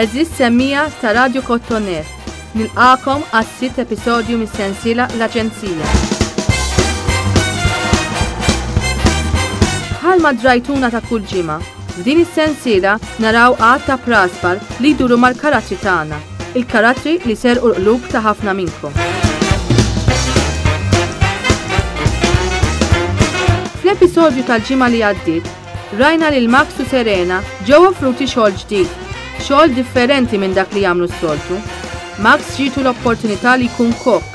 Eżis semmija ta' Radio Kottonet, nilqakom għas-sitt episodju mis-sensiela l-Aġenzija. Bħalma drajtuna ta' kull ġimgħa, f'din is-sensiela naraw għad ta' prasbar li jduru mal-karatri tagħna. Il-karattri li serqu l-qlub ta' ħafna minnkom. Fl-episodju tal-ġimgħa li għaddiet, rajna lil Max u Serena ġew offruti xogħol ġdid, xogħol differenti minn dak li jagħmlu s-soltu. Max ġietu l-opportunità li jkun kok,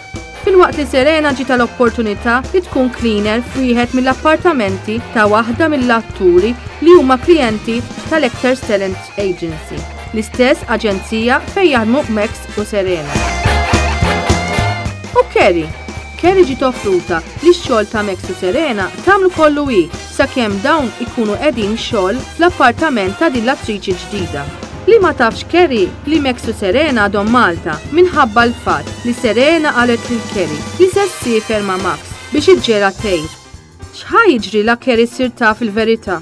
filwaqt li Serena ġita l-opportunità li tkun cleaner f'wieħed mill-appartamenti ta' waħda mill-atturi li huma klijenti tal-Actors Talent Agency. l-istess aġenzija fejn jaħdmu Max u Serena. U Kerry, Kerry ġiet offruta li x-xogħol ta' Max u Serena tagħmlu kollu hi sakemm dawn ikunu qegħdin xogħol fl-appartament ta' din l-attriċi ġdida. Li ma tafx Kerry li Max u Serena għadhom Malta minħabba l-fatt li Serena qalet lil Kerry li se ssiefer ma' Max biex iġġelha tgħir. X'ħa jiġri la Kerry ssir taf il-verità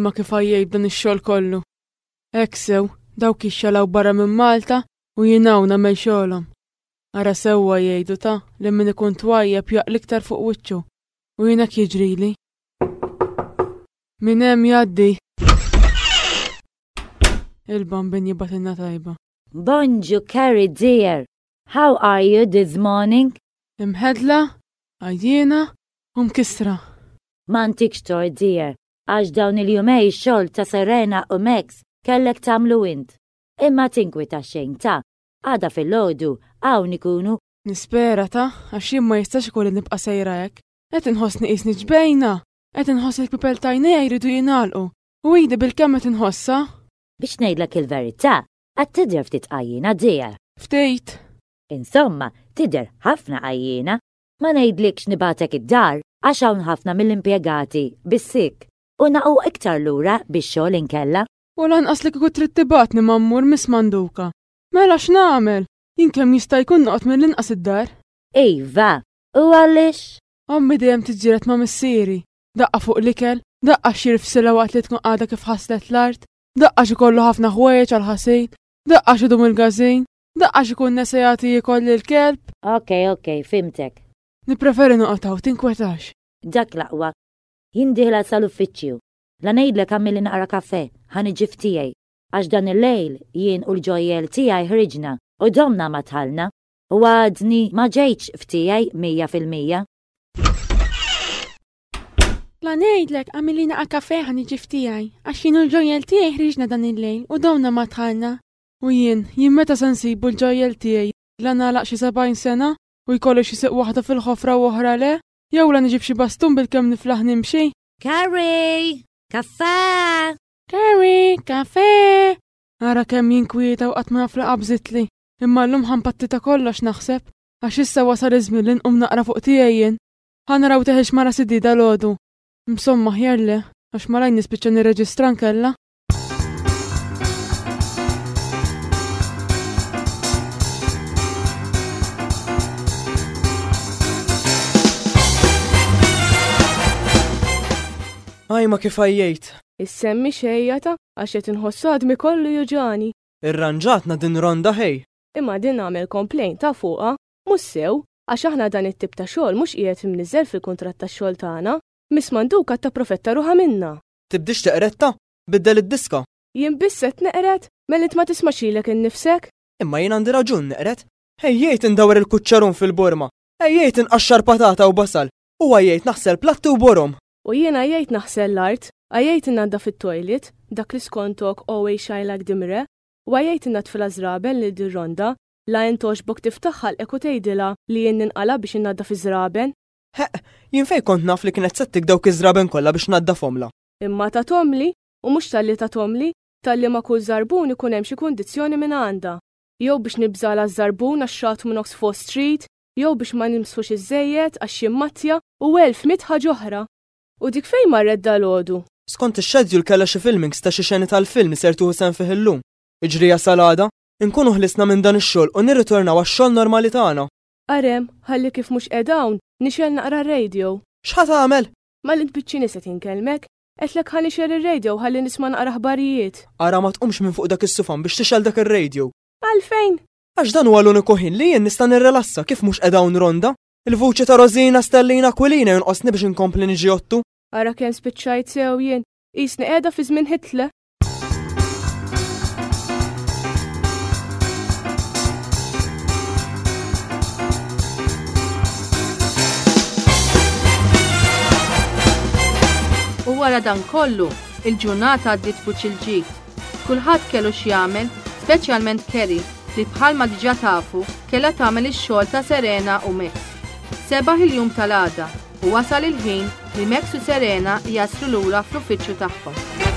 imma kif għajjej b'dan ix-xogħol kollu. Hekk sew, dawk ixxalaw barra minn Malta u jinaw nagħmel xogħolhom. Ara sewwa jgħidu ta' li min ikun twajjeb jaql iktar fuq wiċċu u jinek jiġrili. Min hemm jgħaddi. Il-bambin jibatilna tajba. Bonġu Carrie dear, how are you this morning? Imħedla, għajjiena u mkissra. M'għandkx xogħol dear, għax dawn il-jumej ix-xogħol ta' Serena u Max kellek tagħmlu int. Imma tinkwita xejn ta', għada fil-għodu hawn ikunu. Nispera ta', għax jien ma jistax ikolli nibqa' sejra hekk. Qed inħossni qisni ġbejna, qed inħoss il-pipel tajnejja jridu jingħalqu, U idi bilkemm qed inħossha? Biex ngħidlek il-verità, għad tidher ftit għajjiena dear. Ftit? Insomma, tidher ħafna għajjiena. Ma ngħidlikx nibgħatek id-dar għax hawn ħafna mill-impjegati bis-sick u naqgħu iktar lura bix-xogħol inkella. U lanqas li kieku trid tibgħatni ma mmur Miss Manduka. Mela x'nagħmel? Jien kemm jista' jkun noqgħod mill-inqas id-dar. Iva, u għaliex? Ommi dejjem tiġġieled ma' missieri daqqa fuq l-ikel, daqqa xir f'sila waqt li tkun għadha kif ħaslet l-art, daqqa xi kollu ħafna ħwejjeġ għal ħasil, daqqa xi dum il-gażin, daqqa xi kun nesa jagħti jiekol lill-kelb. Ok, ok, fhimtek. Nippreferi noqgħod hawn, tinkwetax. Dak l-aqwa. Jien dieħla sal-uffiċċju. La ngħidlek għamilli naqra kafè, ħa niġi f'tiegħi. Għax dan il-lejl jien u l-ġojjel tiegħi ħriġna u domna ma tħallna u għadni ma ġejtx f'tiegħi mija fil-mija. La ngħidlek għamilina a kafe ħan iġiftijaj, għax jien u l-ġojjel tiegħi ħriġna dan il-lejl u dawna ma tħalna. U jien, jien meta se nsibu l-ġojjel tiegħi, la nagħlaq xi sebgħin sena u jkolli xi siq waħda fil-ħofra u oħra le, jew la niġib xi bastun bil-kemm niflaħ nimxi. Carrie! Kafe! Carrie! Kafe! Ara kemm jinkwieta u qatt ma nafla qabżitli, imma llum ħampattita kollox naħseb, għax issa wasal iż-żmien li nqum naqra fuq tiegħi jien. Ħa naraw teħilx mara Siddi dalgħodu. Msomma aħjar le, għax malajr nispiċċa nirreġistra nkella. Aj ma kif għajjajt. Issemmi xejjata għax qed inħoss għadmi kollu juġani. Irranġatna din ronda ħej. Imma din nagħmel complaint ta' fuqha mhux sew għax aħna dan it-tip ta' xogħol mhux qiegħed imniżżel fil-kuntratt tax-xogħol tagħna. Miss Manduka tapprofetta ruħha minnha. Tibdilx teqredta? Biddel id-diska! Jien biss qed neqred? Mela int ma tismax lilek innifsek? Imma jien għandi raġun neqred. Hi jgħid indawwar il-kuċċarun fil-borma, hi jgħid inqaxxar patata u basal, huwa jgħid naħsel platti u borom. U jiena jgħid naħsel l-art, hi jgħid innaddaf it-toilet, dak li skontok always shy like the mirror, Wa jgħid innaddfilha żraben lil din Ronda, la int għoxbok tiftaħha l-eku tgħidilha li jien ninqala' biex innaddaf iż-żraben? Heq, jien fejn kont naf li kienet se ttik dawk iż-żraben kollha biex naddafhomlha? Imma tathomli, u mhux talli tathomli, talli ma' kull żarbun ikun hemm xi kundizzjoni mingħandha. Jew biex nibżgħalha ż-żarbun għax xagħtu minn Oxford Street, jew biex ma nilmsħux iżżejjed għax jimmattja, u elf mitt ħaġa oħra! U dik fejn marret dalgħodu? Skont ix-xedjul kellha xi filmings ta' xi xeni tal-film li ser tieħu sehem fih illum. Iġrija sal għada, inkunu ħlisna minn dan ix-xogħol u nirritornaw għax-xogħol normali tagħna. Arem, ħalli kif mhux qiegħed hawn, nixgħel naqra r-radio. X'ħa tagħmel? Mela int biċċini se tinkellmek. Għedtlek ħa nixgħel ir-radio ħalli nisma' naqra aħbarijiet. Ara ma tqumx minn fuq dak is-sufan biex tixgħel dak ir-radio. Għalfejn? Għax dan huwa l-uniku ħin li jien nista' nirrelassa kif mhux qiegħed hawn Ronda. Il-vuċi ta' Rosina Stellina Aquilina jonqosni biex inkompli niġi ottu. Ara kemm spiċċajt sew jien, qisni qiegħda fi żmien Hitler. wara dan kollu, il-ġurnata għaddiet buċ il-ġid. Kulħadd kellu x'jagħmel, speċjalment Kerry li bħalma diġà tafu kellha tagħmel ix-xogħol ta' Serena u Max. Sebaħ il-jum tal-għada u wasal il-ħin li Max u Serena jaslu lura fl-uffiċċju tagħhom.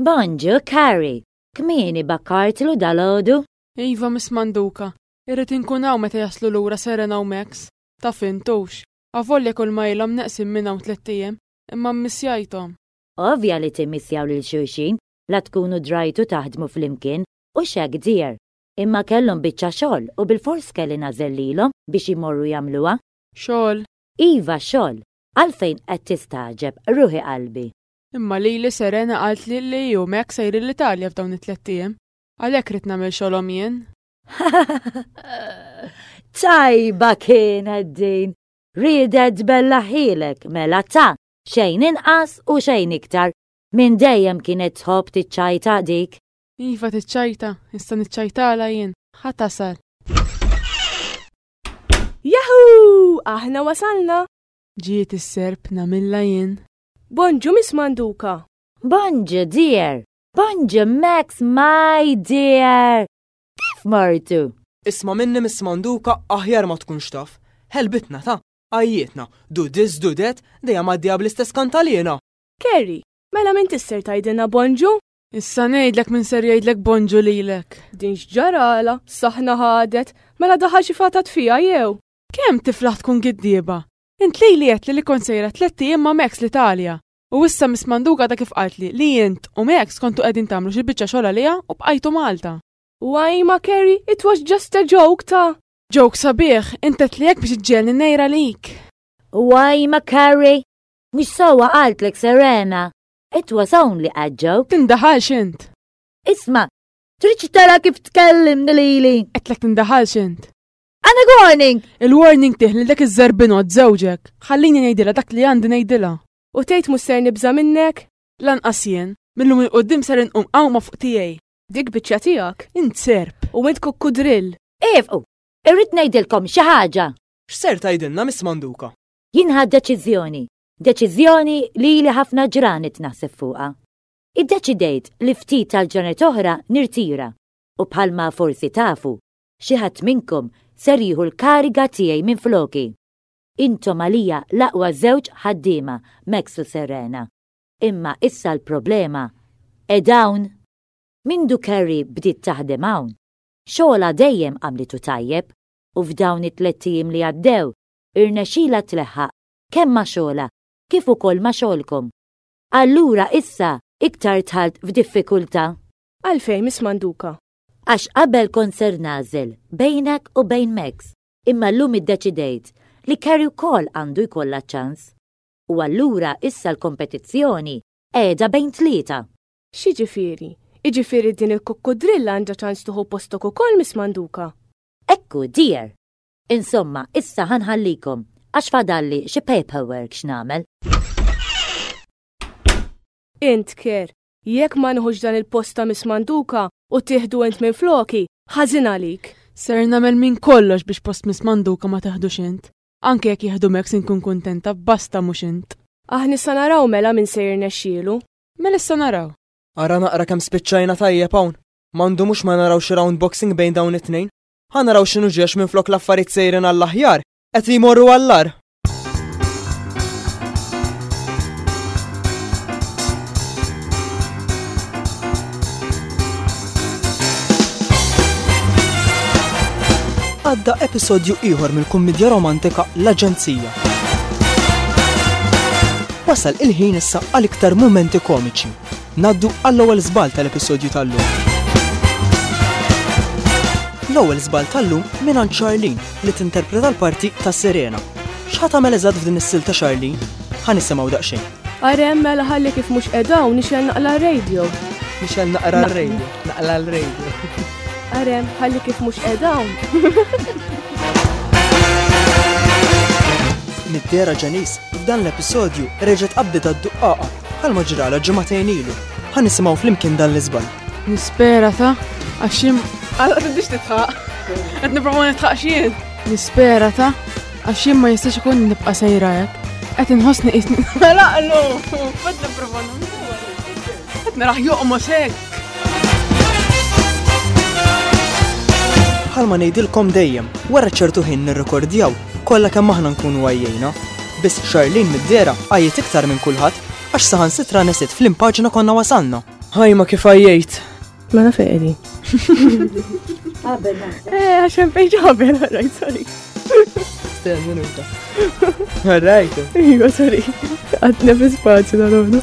Bonġu Kari! Kmieni bakkartlu dalgħodu? Iva, Miss Manduka. Irrid inkun hawn meta jaslu lura Serena u Max. Taf int, hux. Avolja kulma ilhom neqsin minn hawn tlett ijiem, imma mmissjajthom. Ovvja li timmissjaw lil xulxin, la tkunu drajtu taħdmu flimkien, hux hekk dear? Imma kellhom biċċa xogħol u bilfors kelli nagħżel lilhom biex imorru jagħmluha. Xogħol? Iva, xogħol. Għalfejn qed tistagħġeb, ruħi qalbi? Imma lili Serena qaltli li hi u Max sejrin l-Italja f'dawn it-tlett ijiem. Għalhekk ridt nagħmel xogħolhom jien. Tajba kienet din! Riedet tbellaħilek mela ta! Xejn inqas u xejn iktar. Minn dejjem kienet tħobb tiċċajta dik. Iva tiċċajta, nista' niċċajtala jien. Ħa tasal. Yahoo! Aħna wasalna! Ġiet is-serp nagħmilha jien. Bonġu Miss Manduka. Bonġu dear. Bonġu Max my dear. Kif mortu? Isma' minni Miss Manduka aħjar ma tkunx taf. Ħelbitna ta', għajjietna, do this, do that, dejjem għaddejja bl-istess kantaliena. Kerri, mela min tisser tgħidilna bonġu? Issa ngħidlek min ser jgħidlek bonġu lilek. Din x'ġaralha, saħħna ħadet, mela daħal xi fatat fiha jew? Kemm tiflaħ tkun giddieba. Int lili għedtli li kont sejra tlett ijiem ma' Max l-Italja u issa Miss Manduk għadha kif qaltli li int u Max kontu qegħdin tagħmlu xi biċċa xogħol għaliha u bqajtu Malta. Why ma Kerry, it was just a joke ta. Joke sabiħ, int għedtli hekk biex iġġiegħlni ngħir għalik. Why ma Kerry, mhux sewwa qaltlek Serena, it was only a joke. Tindaħalx int. Isma, tridx tara kif tkellimni lili. Għedtlek tindaħalx int. I'm a warning! Il-warning tih li dak iż-żerbinot żewġek. Ħallini ngħidilha dak li għandi ngħidilha. U tgħid mhux ser nibża' minnek? Lanqas jien. Mil-lum il quddiem ser inqum qawma fuq tiegħi. Dik biċċa tiegħek? Int serp. U int kukkudrill. Iefqu! Irrid ngħidilkom xi ħaġa. X'ser tgħidilna Miss Manduka? Jien ħadt deċiżjoni. Deċiżjoni li ili ħafna ġranet naħseb fuqha. Iddeċidejt li ftit tal-ġranet oħra nirtira. U bħalma forsi tafu, Xi ħadd minnkom ser jieħu l-kariga tiegħi minfloki? Intom għalija l-aqwa żewġ ħaddiema, Max u Serena. Imma issa l-problema qed hawn! Mindu Carrie bdiet taħdem hawn, xogħolha dejjem għamlitu tajjeb u f'dawn it-tlett ijiem li għaddew irnexxilha tleħħaq kemm ma' xogħolha kif ukoll ma' xogħolkom. Allura issa iktar dħalt f'diffikultà. Għalfejn, Miss Manduca? Għax qabel kont ser nagħżel bejnek u bejn Max, imma llum iddeċidejt li Carrie wkoll għandu jkollha ċ-ċans. U allura issa l-kompetizzjoni qiegħda bejn tlieta. X'jiġifieri? Jiġifieri din il-kukkudrilla għandha ċans tieħu postok ukoll Miss Manduka? Ekku, dear! Insomma, issa ħa nħallikom għax fadalli xi paperwork x'nagħmel. Int, Ker, Jekk ma nieħux dan il-post ta' Miss Manduka u tieħdu int minfloki, ħażin għalik! Ser nagħmel minn kollox biex post Miss Manduka ma teħdux int. Anke jekk jieħdu Max inkun kuntenta, basta mhux int! Aħna issa naraw mela min se jirnexxielu. Mela issa naraw! Ara naqra kemm spiċċajna tajjeb hawn! Ma ndumux ma naraw xi round boxing bejn dawn it-tnejn! Ħa naraw x'inhu ġiex minflok l-affarijiet sejrin għall-aħjar, Qed li jmorru għall-ar. għadda episodju ieħor mill-kummedja romantika L-Aġenzija. Wasal il-ħin issa għal iktar momenti komiċi. Naddu għall-ewwel żbal tal-episodju tal-lum. L-ewwel żbal tal-lum minn Charlene li tinterpreta l-parti ta' Serena. X'ħa tagħmel eżatt f'din is-sil ta' Charlene? Ħa nisimgħu daqsxejn. Arem mela ħalli kif mhux qedaw nixel naqla r-radio. Nixel naqra r-radio, naqla r-radio. Arem ħalli kif mhux qedaw. Niddera Ġanis, f'dan l-episodju reġgħet qabdet għad-duqqaqa bħalma ġrala ġimagħtejn ilu. Ħa nisimgħu flimkien dan l-iżball. Nispera ta' għax jien. Għalla tibdix titħaq. Qed nipprova nitħaq xien. Nispera ta' għax jien ma jistax ikun nibqa' sejra hekk. Qed inħossni qis. Mela qallu, qed nipprova Qed naraħ joqmos hekk. Bħalma ngħidilkom dejjem, wara ċertu ħin nirrekordjaw kollha kemm aħna nkunu għajjejna. Biss xarlin mid-dera għajiet iktar minn kulħadd għax saħan sitra nesit fl-impaġna konna wasalna. Ħajma kif għajjajt. Ma nafx qegħdi. Qabel. Eh, għaxem fejn ġabel, rajt, sorry. Sten, minuta. Rajt. Iva, sorry. Għadna fi spazju dal-għodu.